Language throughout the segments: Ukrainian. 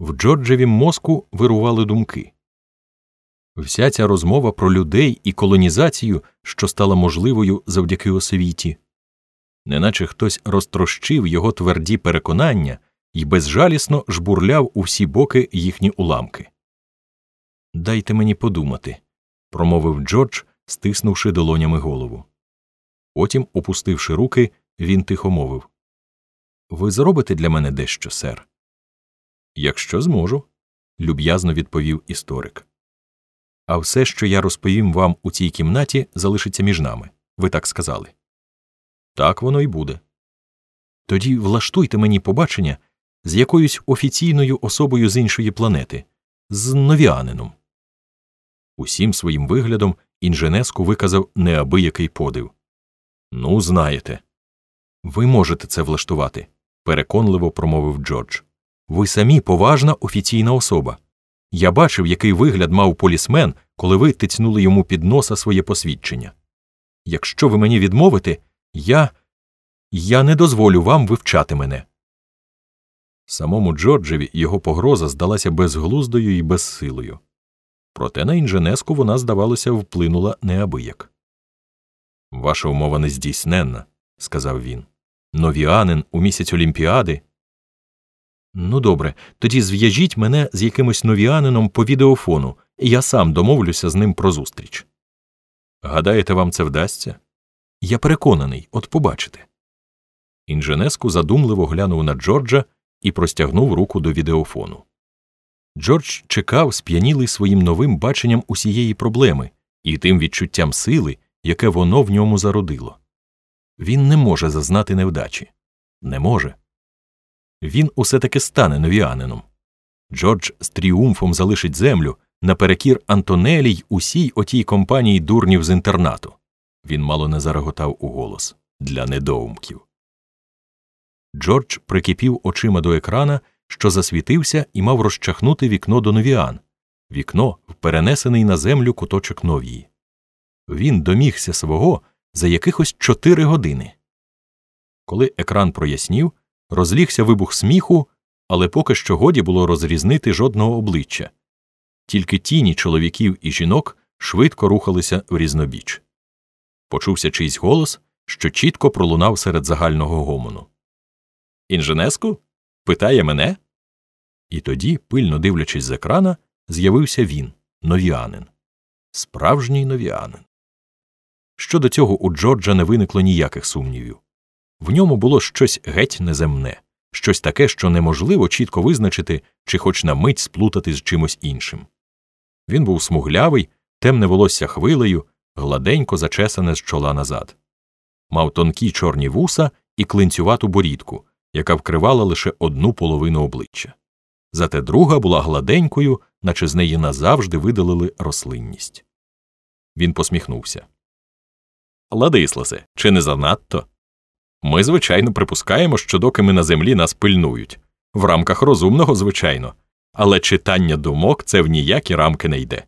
В Джорджеві мозку вирували думки. Вся ця розмова про людей і колонізацію, що стала можливою завдяки освіті, неначе хтось розтрощив його тверді переконання і безжалісно жбурляв у всі боки їхні уламки. Дайте мені подумати, промовив Джордж, стиснувши долонями голову. Потім, опустивши руки, він тихо мовив Ви зробите для мене дещо, сер? Якщо зможу, люб'язно відповів історик. А все, що я розповім вам у цій кімнаті, залишиться між нами. Ви так сказали. Так воно й буде. Тоді влаштуйте мені побачення з якоюсь офіційною особою з іншої планети, з новіанином. Усім своїм виглядом інженеску виказав неабиякий подив. Ну, знаєте. Ви можете це влаштувати, переконливо промовив Джордж. Ви самі поважна офіційна особа. Я бачив, який вигляд мав полісмен, коли ви тицнули йому під носа своє посвідчення. Якщо ви мені відмовите, я. я не дозволю вам вивчати мене. Самому Джорджеві його погроза здалася безглуздою і безсилою. Проте на інженеску вона, здавалося, вплинула неабияк. Ваша умова не здійсненна, сказав він. Новіанин у місяць Олімпіади. Ну, добре, тоді зв'яжіть мене з якимось новіанином по відеофону, і я сам домовлюся з ним про зустріч. Гадаєте, вам це вдасться? Я переконаний, от побачите. Інженеску задумливо глянув на Джорджа і простягнув руку до відеофону. Джордж чекав, сп'янілий своїм новим баченням усієї проблеми і тим відчуттям сили, яке воно в ньому зародило. Він не може зазнати невдачі. Не може. Він усе таки стане новіанином. Джордж з тріумфом залишить землю наперекір Антонелі й усій отій компанії дурнів з інтернату. Він мало не зареготав у голос для недоумків. Джордж прикипів очима до екрана, що засвітився і мав розчахнути вікно до новіан, вікно в перенесений на землю куточок новії. Він домігся свого за якихось чотири години. Коли екран прояснів, розлігся вибух сміху, але поки що годі було розрізнити жодного обличчя. Тільки тіні чоловіків і жінок швидко рухалися в різнобіч. Почувся чийсь голос, що чітко пролунав серед загального гомону. Інженеску? питає мене. І тоді, пильно дивлячись з екрана, з'явився він, новіанин. Справжній новіанин. Щодо цього у Джорджа не виникло ніяких сумнівів. В ньому було щось геть неземне, щось таке, що неможливо чітко визначити чи хоч на мить сплутати з чимось іншим. Він був смуглявий, темне волосся хвилею, гладенько зачесане з чола назад. Мав тонкі чорні вуса і клинцювату борідку, яка вкривала лише одну половину обличчя. Зате друга була гладенькою, наче з неї назавжди видалили рослинність. Він посміхнувся. Ладисласе, чи не занадто? Ми, звичайно, припускаємо, що доки ми на землі нас пильнують, в рамках розумного, звичайно, але читання думок це в ніякі рамки не йде.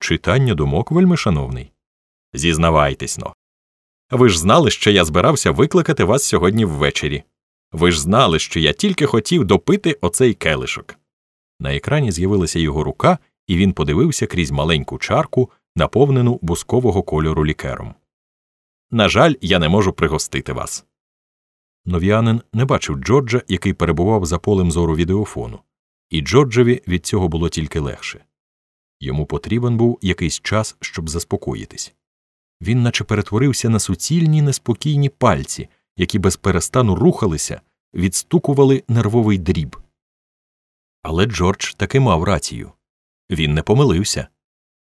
Читання думок, вельми шановний. Зізнавайтесь но. Ви ж знали, що я збирався викликати вас сьогодні ввечері. Ви ж знали, що я тільки хотів допити оцей келишок. На екрані з'явилася його рука, і він подивився крізь маленьку чарку, наповнену бускового кольору лікером. На жаль, я не можу пригостити вас. Нов'янин не бачив Джорджа, який перебував за полем зору відеофону, і Джорджеві від цього було тільки легше. Йому потрібен був якийсь час, щоб заспокоїтись. Він наче перетворився на суцільні неспокійні пальці, які без перестану рухалися, відстукували нервовий дріб. Але Джордж таки мав рацію він не помилився.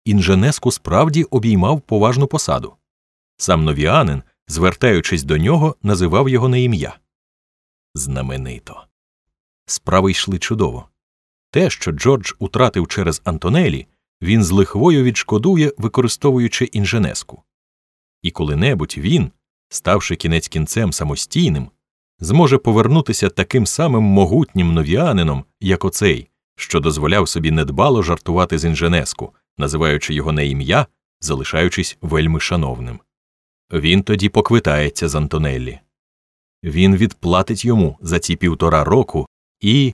Інженеску справді обіймав поважну посаду. Сам новіанин, звертаючись до нього, називав його на ім'я. Знаменито. Справи йшли чудово. Те, що Джордж утратив через Антонелі, він з лихвою відшкодує, використовуючи інженеску. І коли-небудь він, ставши кінець кінцем самостійним, зможе повернутися таким самим могутнім новіанином, як оцей, що дозволяв собі недбало жартувати з інженеску, називаючи його на ім'я, залишаючись вельми шановним. Він тоді поквитається з Антонеллі. Він відплатить йому за ці півтора року і